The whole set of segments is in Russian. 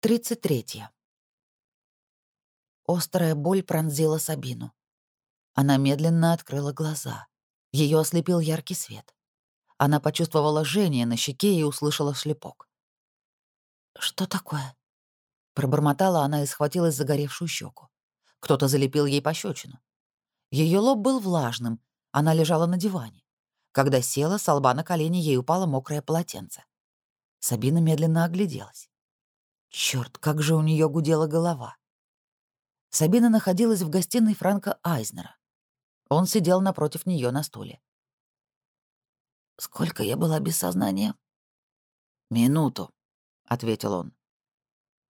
33. Острая боль пронзила Сабину. Она медленно открыла глаза. Ее ослепил яркий свет. Она почувствовала жжение на щеке и услышала шлепок. «Что такое?» Пробормотала она и схватилась за горевшую щеку. Кто-то залепил ей пощечину. Ее лоб был влажным, она лежала на диване. Когда села, с лба на колени ей упало мокрое полотенце. Сабина медленно огляделась. Черт, как же у нее гудела голова. Сабина находилась в гостиной Франка Айзнера. Он сидел напротив нее на стуле. «Сколько я была без сознания?» «Минуту», — ответил он.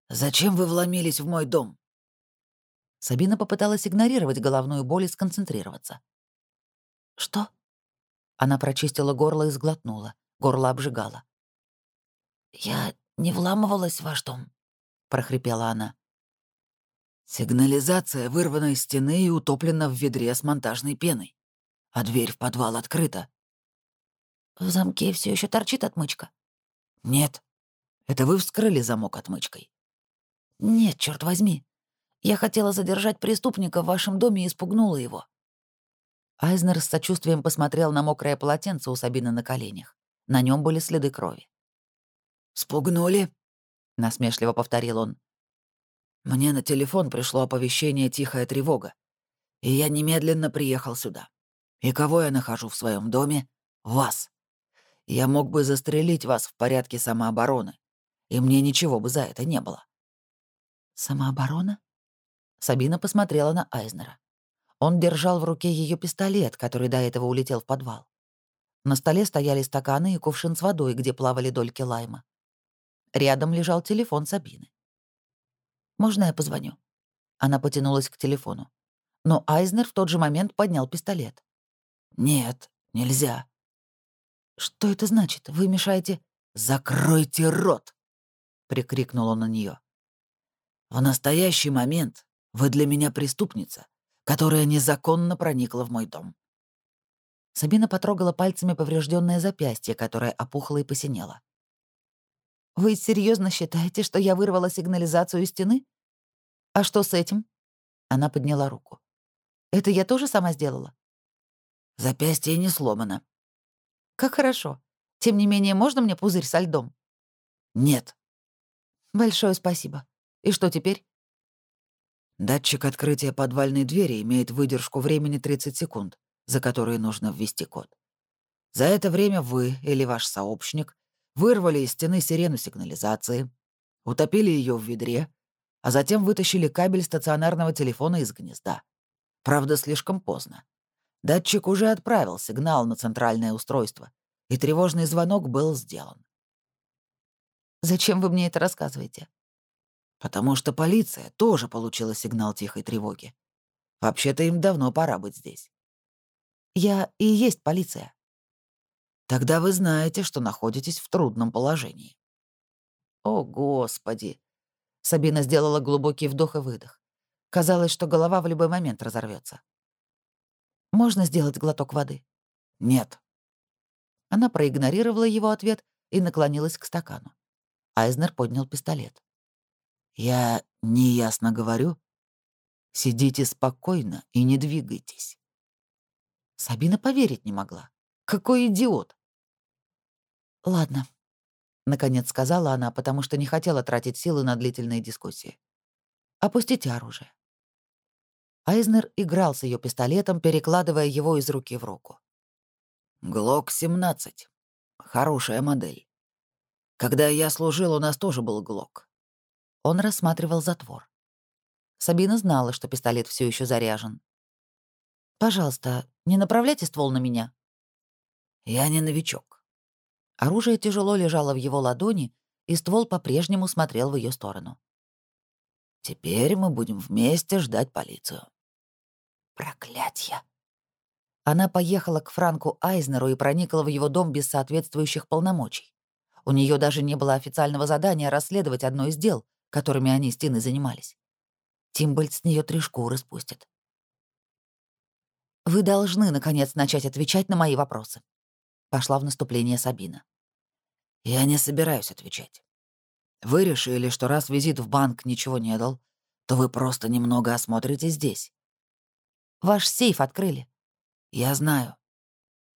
«Зачем вы вломились в мой дом?» Сабина попыталась игнорировать головную боль и сконцентрироваться. «Что?» Она прочистила горло и сглотнула. Горло обжигало. «Я не вламывалась в ваш дом», — прохрипела она. «Сигнализация вырвана из стены и утоплена в ведре с монтажной пеной, а дверь в подвал открыта». «В замке все еще торчит отмычка?» «Нет. Это вы вскрыли замок отмычкой?» «Нет, черт возьми. Я хотела задержать преступника в вашем доме и испугнула его». Айзнер с сочувствием посмотрел на мокрое полотенце у Сабины на коленях. На нем были следы крови. «Спугнули?» — насмешливо повторил он. «Мне на телефон пришло оповещение «Тихая тревога», и я немедленно приехал сюда. И кого я нахожу в своем доме? Вас. Я мог бы застрелить вас в порядке самообороны, и мне ничего бы за это не было». «Самооборона?» Сабина посмотрела на Айзнера. Он держал в руке ее пистолет, который до этого улетел в подвал. На столе стояли стаканы и кувшин с водой, где плавали дольки лайма. Рядом лежал телефон Сабины. «Можно я позвоню?» Она потянулась к телефону. Но Айзнер в тот же момент поднял пистолет. «Нет, нельзя». «Что это значит? Вы мешаете...» «Закройте рот!» — прикрикнул он на нее. «В настоящий момент вы для меня преступница, которая незаконно проникла в мой дом». Сабина потрогала пальцами поврежденное запястье, которое опухло и посинело. Вы серьезно считаете, что я вырвала сигнализацию из стены? А что с этим? Она подняла руку. Это я тоже сама сделала? Запястье не сломано. Как хорошо. Тем не менее, можно мне пузырь со льдом? Нет. Большое спасибо. И что теперь? Датчик открытия подвальной двери имеет выдержку времени 30 секунд, за которые нужно ввести код. За это время вы или ваш сообщник вырвали из стены сирену сигнализации, утопили ее в ведре, а затем вытащили кабель стационарного телефона из гнезда. Правда, слишком поздно. Датчик уже отправил сигнал на центральное устройство, и тревожный звонок был сделан. «Зачем вы мне это рассказываете?» «Потому что полиция тоже получила сигнал тихой тревоги. Вообще-то им давно пора быть здесь». «Я и есть полиция». Тогда вы знаете, что находитесь в трудном положении. О, Господи! Сабина сделала глубокий вдох и выдох. Казалось, что голова в любой момент разорвется. Можно сделать глоток воды? Нет. Она проигнорировала его ответ и наклонилась к стакану. Айзнер поднял пистолет. «Я неясно говорю. Сидите спокойно и не двигайтесь». Сабина поверить не могла. Какой идиот! Ладно, наконец сказала она, потому что не хотела тратить силы на длительные дискуссии. Опустите оружие. Айзнер играл с ее пистолетом, перекладывая его из руки в руку. «Глок-17. Хорошая модель. Когда я служил, у нас тоже был Глок». Он рассматривал затвор. Сабина знала, что пистолет все еще заряжен. «Пожалуйста, не направляйте ствол на меня», я не новичок. Оружие тяжело лежало в его ладони, и ствол по-прежнему смотрел в ее сторону. Теперь мы будем вместе ждать полицию. Проклятье! Она поехала к Франку Айзнеру и проникла в его дом без соответствующих полномочий. У нее даже не было официального задания расследовать одно из дел, которыми они с Тиной занимались. Тимбольд с нее три шкуры спустит. «Вы должны, наконец, начать отвечать на мои вопросы», Пошла в наступление Сабина. «Я не собираюсь отвечать. Вы решили, что раз визит в банк ничего не дал, то вы просто немного осмотрите здесь. Ваш сейф открыли. Я знаю.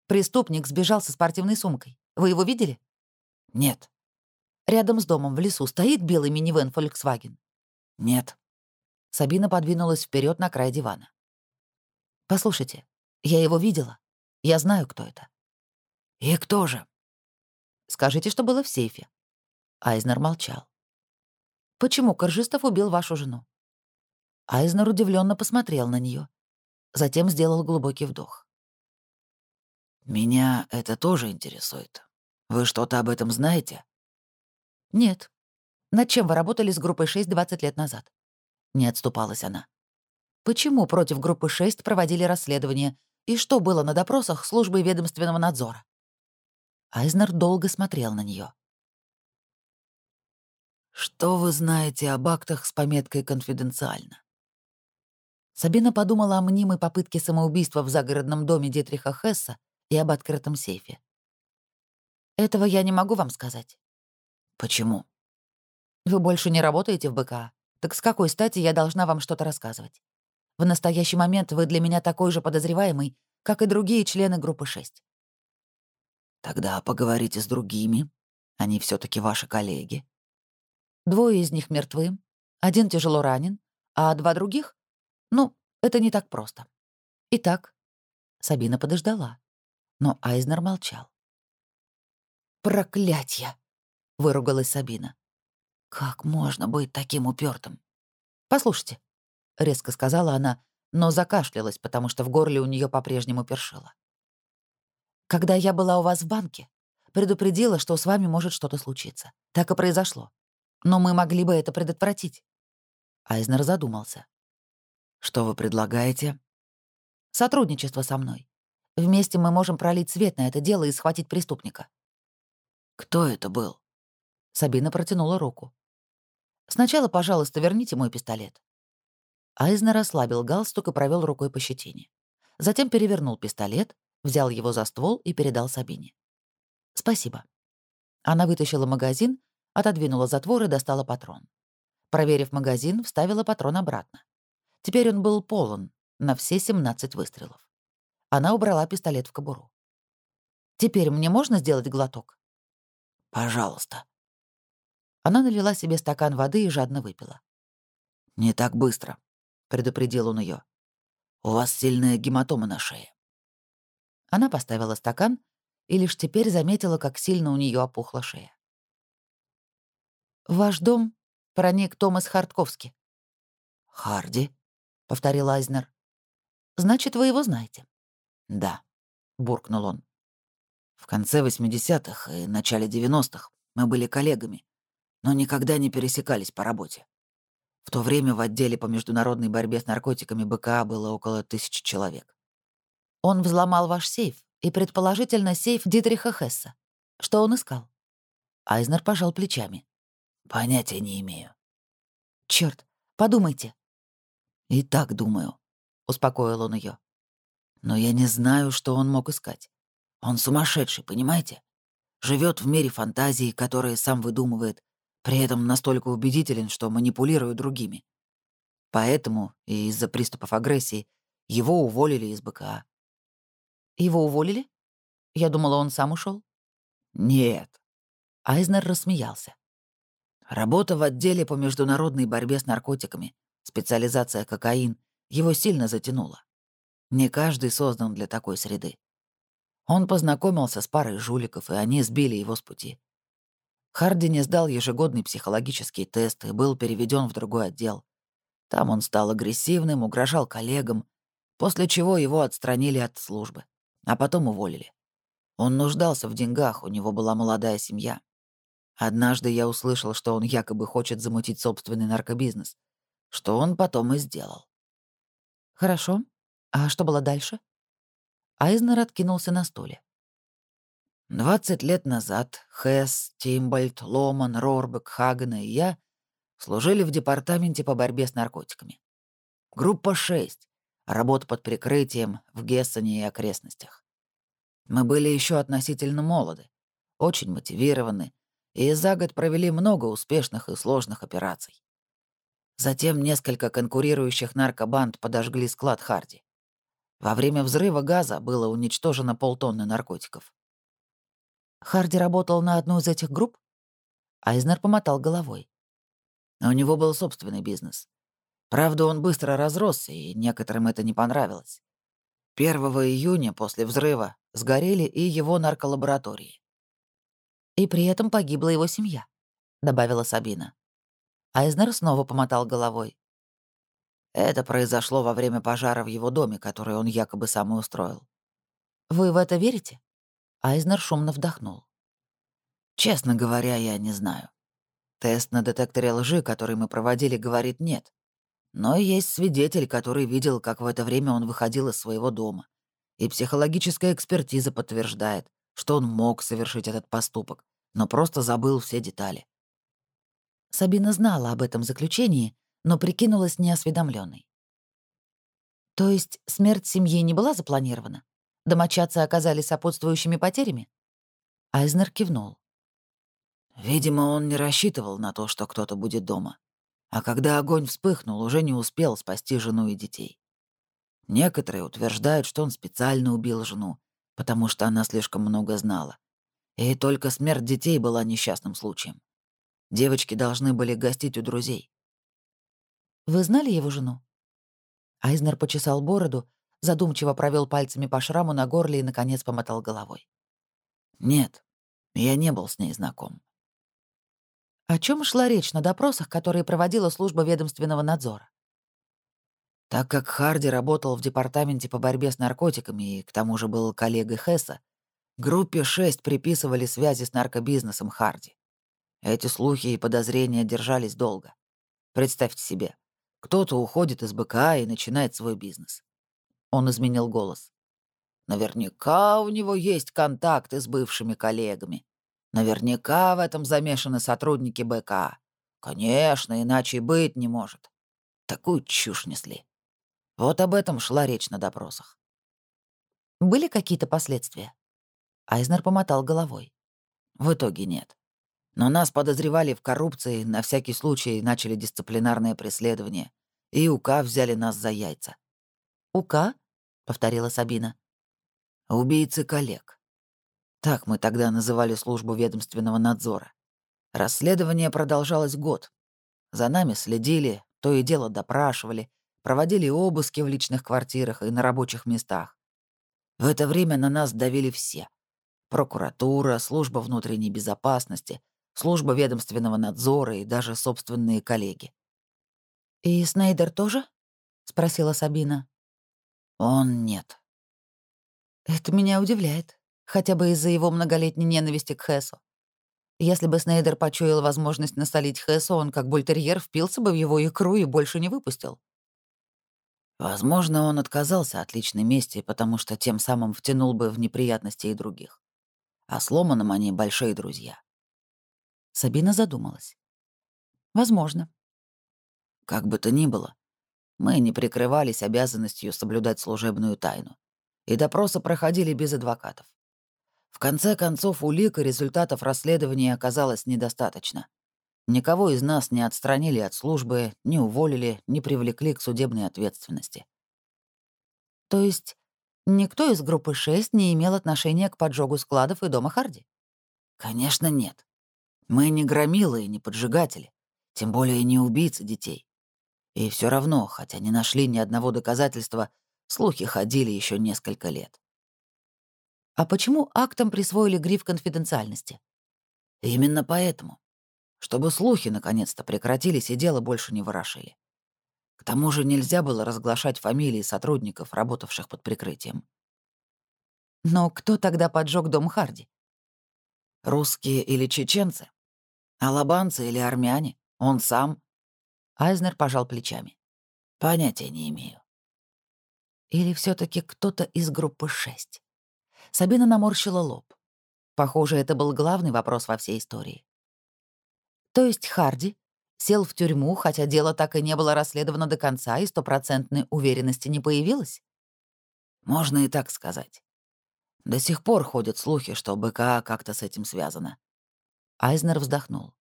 Преступник сбежал со спортивной сумкой. Вы его видели? Нет. Рядом с домом в лесу стоит белый минивэн Volkswagen? Нет. Сабина подвинулась вперед на край дивана. Послушайте, я его видела. Я знаю, кто это. И кто же? Скажите, что было в сейфе. Айзнер молчал. Почему Коржистов убил вашу жену? Айзнер удивленно посмотрел на нее, затем сделал глубокий вдох. Меня это тоже интересует. Вы что-то об этом знаете? Нет. Над чем вы работали с группой 6 20 лет назад? Не отступалась она. Почему против группы 6 проводили расследование и что было на допросах службы ведомственного надзора? Айзнер долго смотрел на нее. «Что вы знаете об актах с пометкой «Конфиденциально»?» Сабина подумала о мнимой попытке самоубийства в загородном доме Дитриха Хесса и об открытом сейфе. «Этого я не могу вам сказать». «Почему?» «Вы больше не работаете в БКА. Так с какой стати я должна вам что-то рассказывать? В настоящий момент вы для меня такой же подозреваемый, как и другие члены группы 6. Тогда поговорите с другими. Они все таки ваши коллеги. Двое из них мертвы, один тяжело ранен, а два других? Ну, это не так просто. Итак, Сабина подождала, но Айзнер молчал. «Проклятье!» — выругалась Сабина. «Как можно быть таким упертым? «Послушайте», — резко сказала она, но закашлялась, потому что в горле у нее по-прежнему першило. Когда я была у вас в банке, предупредила, что с вами может что-то случиться. Так и произошло. Но мы могли бы это предотвратить. Айзнер задумался. Что вы предлагаете? Сотрудничество со мной. Вместе мы можем пролить свет на это дело и схватить преступника. Кто это был? Сабина протянула руку. Сначала, пожалуйста, верните мой пистолет. Айзнер ослабил галстук и провел рукой по щетине. Затем перевернул пистолет, взял его за ствол и передал Сабине. «Спасибо». Она вытащила магазин, отодвинула затвор и достала патрон. Проверив магазин, вставила патрон обратно. Теперь он был полон, на все 17 выстрелов. Она убрала пистолет в кобуру. «Теперь мне можно сделать глоток?» «Пожалуйста». Она налила себе стакан воды и жадно выпила. «Не так быстро», — предупредил он ее. «У вас сильная гематома на шее». Она поставила стакан и лишь теперь заметила, как сильно у нее опухла шея. «В ваш дом проник Томас Хартковский». «Харди», — повторил Айзнер. «Значит, вы его знаете?» «Да», — буркнул он. «В конце 80-х и начале 90-х мы были коллегами, но никогда не пересекались по работе. В то время в отделе по международной борьбе с наркотиками БКА было около тысячи человек. Он взломал ваш сейф, и, предположительно, сейф Дитриха Хесса. Что он искал?» Айзнер пожал плечами. «Понятия не имею». Черт, подумайте». «И так думаю», — успокоил он ее. «Но я не знаю, что он мог искать. Он сумасшедший, понимаете? Живет в мире фантазии, которые сам выдумывает, при этом настолько убедителен, что манипулирует другими. Поэтому и из-за приступов агрессии его уволили из БКА. Его уволили? Я думала, он сам ушел. Нет. Айзнер рассмеялся. Работа в отделе по международной борьбе с наркотиками, специализация кокаин, его сильно затянула. Не каждый создан для такой среды. Он познакомился с парой жуликов, и они сбили его с пути. Харди не сдал ежегодный психологический тест и был переведен в другой отдел. Там он стал агрессивным, угрожал коллегам, после чего его отстранили от службы а потом уволили. Он нуждался в деньгах, у него была молодая семья. Однажды я услышал, что он якобы хочет замутить собственный наркобизнес, что он потом и сделал. Хорошо. А что было дальше? Айзнер откинулся на стуле. Двадцать лет назад Хэс, Тимбольд, Ломан, Рорбек, Хаген и я служили в департаменте по борьбе с наркотиками. Группа 6. Работа под прикрытием в Гессене и окрестностях. Мы были еще относительно молоды, очень мотивированы и за год провели много успешных и сложных операций. Затем несколько конкурирующих наркобанд подожгли склад Харди. Во время взрыва газа было уничтожено полтонны наркотиков. Харди работал на одну из этих групп? Айзнер помотал головой. У него был собственный бизнес. Правда, он быстро разросся, и некоторым это не понравилось. 1 июня после взрыва сгорели и его нарколаборатории. «И при этом погибла его семья», — добавила Сабина. Айзнер снова помотал головой. Это произошло во время пожара в его доме, который он якобы сам и устроил. «Вы в это верите?» Айзнер шумно вдохнул. «Честно говоря, я не знаю. Тест на детекторе лжи, который мы проводили, говорит нет. Но есть свидетель, который видел, как в это время он выходил из своего дома. И психологическая экспертиза подтверждает, что он мог совершить этот поступок, но просто забыл все детали. Сабина знала об этом заключении, но прикинулась неосведомленной. То есть смерть семьи не была запланирована? Домочадцы оказались сопутствующими потерями? Айзнер кивнул. Видимо, он не рассчитывал на то, что кто-то будет дома. А когда огонь вспыхнул, уже не успел спасти жену и детей. Некоторые утверждают, что он специально убил жену, потому что она слишком много знала. И только смерть детей была несчастным случаем. Девочки должны были гостить у друзей. «Вы знали его жену?» Айзнер почесал бороду, задумчиво провел пальцами по шраму на горле и, наконец, помотал головой. «Нет, я не был с ней знаком. О чем шла речь на допросах, которые проводила служба ведомственного надзора? Так как Харди работал в департаменте по борьбе с наркотиками и к тому же был коллегой Хесса, группе 6 приписывали связи с наркобизнесом Харди. Эти слухи и подозрения держались долго. Представьте себе, кто-то уходит из БКА и начинает свой бизнес. Он изменил голос. Наверняка у него есть контакты с бывшими коллегами. Наверняка в этом замешаны сотрудники БК. Конечно, иначе быть не может. Такую чушь несли. Вот об этом шла речь на допросах. Были какие-то последствия? Айзнер помотал головой. В итоге нет. Но нас подозревали в коррупции, на всякий случай начали дисциплинарное преследование. И УК взяли нас за яйца. «УК?» — повторила Сабина. «Убийцы коллег. Так мы тогда называли службу ведомственного надзора. Расследование продолжалось год. За нами следили, то и дело допрашивали, проводили обыски в личных квартирах и на рабочих местах. В это время на нас давили все. Прокуратура, служба внутренней безопасности, служба ведомственного надзора и даже собственные коллеги. «И Снейдер тоже?» — спросила Сабина. «Он нет». «Это меня удивляет хотя бы из-за его многолетней ненависти к Хэсу. Если бы Снейдер почуял возможность насолить Хэсу, он как бультерьер впился бы в его икру и больше не выпустил. Возможно, он отказался от личной мести, потому что тем самым втянул бы в неприятности и других. А с Ломаном они большие друзья. Сабина задумалась. Возможно. Как бы то ни было, мы не прикрывались обязанностью соблюдать служебную тайну, и допросы проходили без адвокатов. В конце концов, улик и результатов расследования оказалось недостаточно. Никого из нас не отстранили от службы, не уволили, не привлекли к судебной ответственности. То есть никто из группы 6 не имел отношения к поджогу складов и дома Харди? Конечно, нет. Мы не громилы и не поджигатели, тем более не убийцы детей. И все равно, хотя не нашли ни одного доказательства, слухи ходили еще несколько лет. А почему актам присвоили гриф конфиденциальности? Именно поэтому. Чтобы слухи наконец-то прекратились и дело больше не ворошили. К тому же нельзя было разглашать фамилии сотрудников, работавших под прикрытием. Но кто тогда поджег дом Харди? Русские или чеченцы? Алабанцы или армяне? Он сам? Айзнер пожал плечами. Понятия не имею. Или все таки кто-то из группы 6? Сабина наморщила лоб. Похоже, это был главный вопрос во всей истории. То есть Харди сел в тюрьму, хотя дело так и не было расследовано до конца, и стопроцентной уверенности не появилось? Можно и так сказать. До сих пор ходят слухи, что БКА как-то с этим связано. Айзнер вздохнул.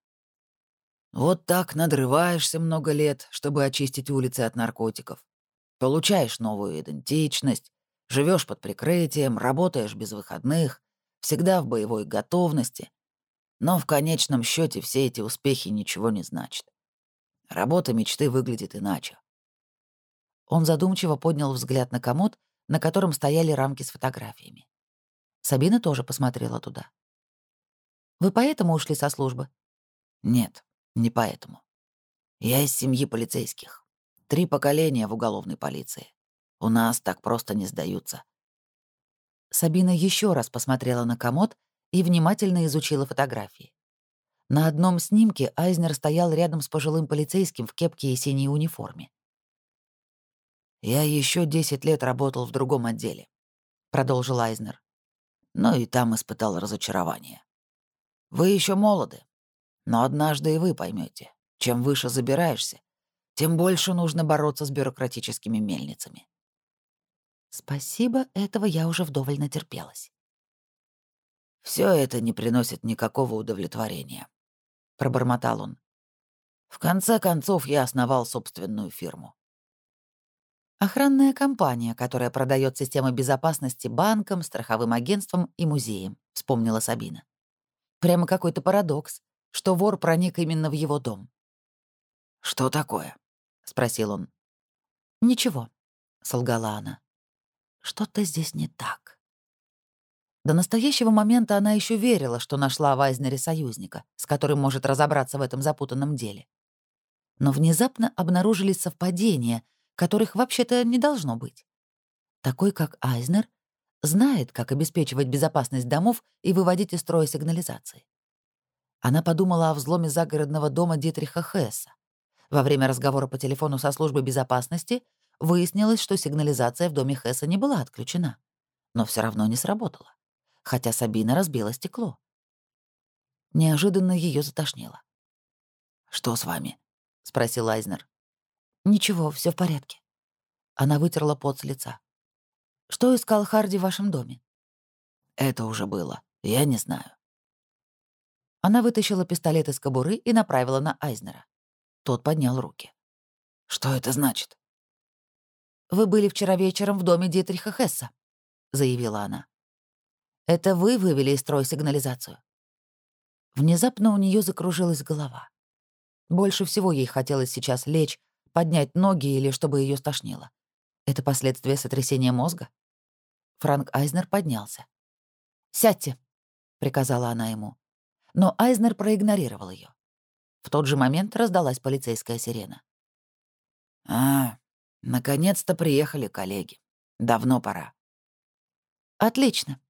Вот так надрываешься много лет, чтобы очистить улицы от наркотиков. Получаешь новую идентичность, живешь под прикрытием, работаешь без выходных, всегда в боевой готовности. Но в конечном счете все эти успехи ничего не значат. Работа мечты выглядит иначе. Он задумчиво поднял взгляд на комод, на котором стояли рамки с фотографиями. Сабина тоже посмотрела туда. «Вы поэтому ушли со службы?» «Нет. Не поэтому. Я из семьи полицейских. Три поколения в уголовной полиции. У нас так просто не сдаются. Сабина еще раз посмотрела на комод и внимательно изучила фотографии. На одном снимке Айзнер стоял рядом с пожилым полицейским в кепке и синей униформе. «Я еще 10 лет работал в другом отделе», — продолжил Айзнер. «Но и там испытал разочарование. Вы еще молоды, но однажды и вы поймете, чем выше забираешься, тем больше нужно бороться с бюрократическими мельницами. Спасибо, этого я уже вдоволь натерпелась. Все это не приносит никакого удовлетворения, пробормотал он. В конце концов, я основал собственную фирму. Охранная компания, которая продает системы безопасности банкам, страховым агентствам и музеям, вспомнила Сабина. Прямо какой-то парадокс что вор проник именно в его дом. «Что такое?» — спросил он. «Ничего», — солгала она. «Что-то здесь не так». До настоящего момента она еще верила, что нашла в союзника, с которым может разобраться в этом запутанном деле. Но внезапно обнаружились совпадения, которых вообще-то не должно быть. Такой, как Айзнер, знает, как обеспечивать безопасность домов и выводить из строя сигнализации. Она подумала о взломе загородного дома Дитриха Хесса. Во время разговора по телефону со службой безопасности выяснилось, что сигнализация в доме Хесса не была отключена, но все равно не сработала, хотя Сабина разбила стекло. Неожиданно ее затошнило. «Что с вами?» — спросил Айзнер. «Ничего, все в порядке». Она вытерла пот с лица. «Что искал Харди в вашем доме?» «Это уже было. Я не знаю». Она вытащила пистолет из кобуры и направила на Айзнера. Тот поднял руки. «Что это значит?» «Вы были вчера вечером в доме Дитриха Хесса», — заявила она. «Это вы вывели из строя сигнализацию». Внезапно у нее закружилась голова. Больше всего ей хотелось сейчас лечь, поднять ноги или чтобы ее стошнило. Это последствия сотрясения мозга? Франк Айзнер поднялся. «Сядьте», — приказала она ему но Айзнер проигнорировал ее. В тот же момент раздалась полицейская сирена. «А, наконец-то приехали коллеги. Давно пора». «Отлично.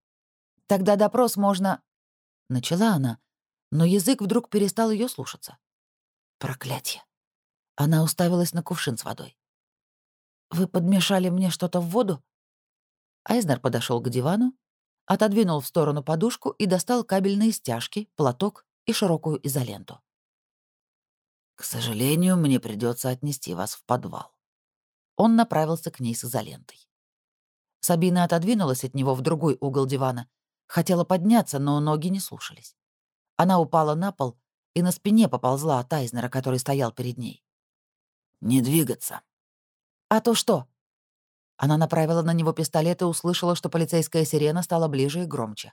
Тогда допрос можно...» Начала она, но язык вдруг перестал ее слушаться. Проклятье. Она уставилась на кувшин с водой. «Вы подмешали мне что-то в воду?» Айзнер подошел к дивану отодвинул в сторону подушку и достал кабельные стяжки, платок и широкую изоленту. «К сожалению, мне придется отнести вас в подвал». Он направился к ней с изолентой. Сабина отодвинулась от него в другой угол дивана. Хотела подняться, но ноги не слушались. Она упала на пол и на спине поползла от Айзнера, который стоял перед ней. «Не двигаться». «А то что?» Она направила на него пистолет и услышала, что полицейская сирена стала ближе и громче.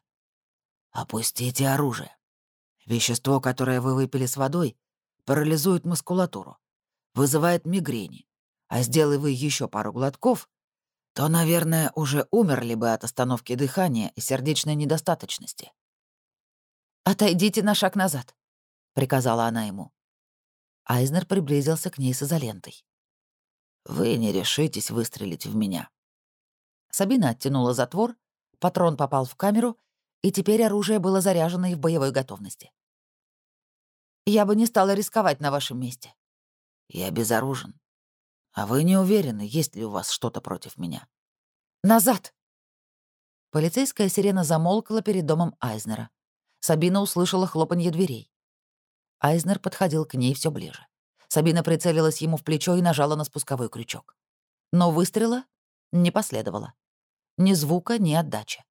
«Опустите оружие. Вещество, которое вы выпили с водой, парализует мускулатуру, вызывает мигрени. А сделай вы еще пару глотков, то, наверное, уже умерли бы от остановки дыхания и сердечной недостаточности». «Отойдите на шаг назад», — приказала она ему. Айзнер приблизился к ней с изолентой. Вы не решитесь выстрелить в меня». Сабина оттянула затвор, патрон попал в камеру, и теперь оружие было заряжено и в боевой готовности. «Я бы не стала рисковать на вашем месте». «Я безоружен. А вы не уверены, есть ли у вас что-то против меня?» «Назад!» Полицейская сирена замолкла перед домом Айзнера. Сабина услышала хлопанье дверей. Айзнер подходил к ней все ближе. Сабина прицелилась ему в плечо и нажала на спусковой крючок. Но выстрела не последовало. Ни звука, ни отдачи.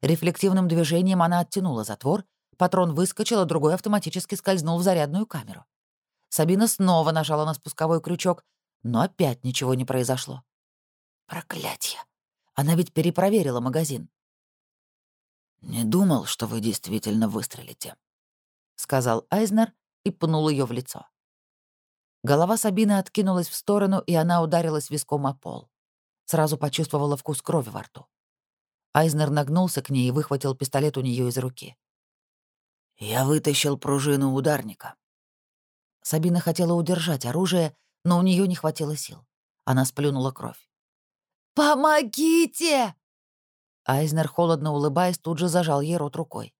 Рефлективным движением она оттянула затвор, Патрон выскочил, а другой автоматически скользнул в зарядную камеру. Сабина снова нажала на спусковой крючок, но опять ничего не произошло. Проклятье! Она ведь перепроверила магазин. «Не думал, что вы действительно выстрелите», — сказал Айзнер и пнул ее в лицо. Голова Сабины откинулась в сторону, и она ударилась виском о пол. Сразу почувствовала вкус крови во рту. Айзнер нагнулся к ней и выхватил пистолет у нее из руки. «Я вытащил пружину ударника». Сабина хотела удержать оружие, но у нее не хватило сил. Она сплюнула кровь. «Помогите!» Айзнер, холодно улыбаясь, тут же зажал ей рот рукой.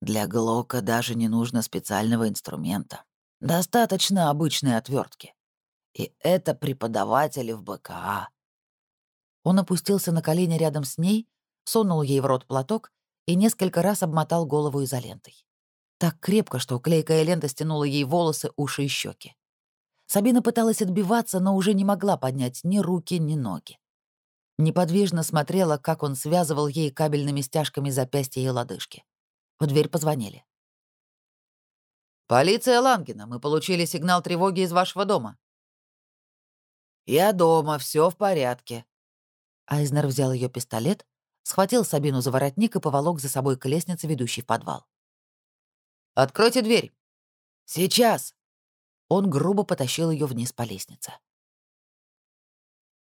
«Для Глока даже не нужно специального инструмента. Достаточно обычной отвертки. И это преподаватели в БКА». Он опустился на колени рядом с ней, сунул ей в рот платок и несколько раз обмотал голову изолентой. Так крепко, что клейкая лента стянула ей волосы, уши и щеки. Сабина пыталась отбиваться, но уже не могла поднять ни руки, ни ноги. Неподвижно смотрела, как он связывал ей кабельными стяжками запястья и лодыжки. В дверь позвонили. «Полиция Лангена, мы получили сигнал тревоги из вашего дома». «Я дома, все в порядке». Айзнер взял ее пистолет, схватил Сабину за воротник и поволок за собой к лестнице, ведущей в подвал. «Откройте дверь». «Сейчас». Он грубо потащил ее вниз по лестнице.